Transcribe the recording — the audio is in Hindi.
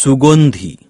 सुगंधी।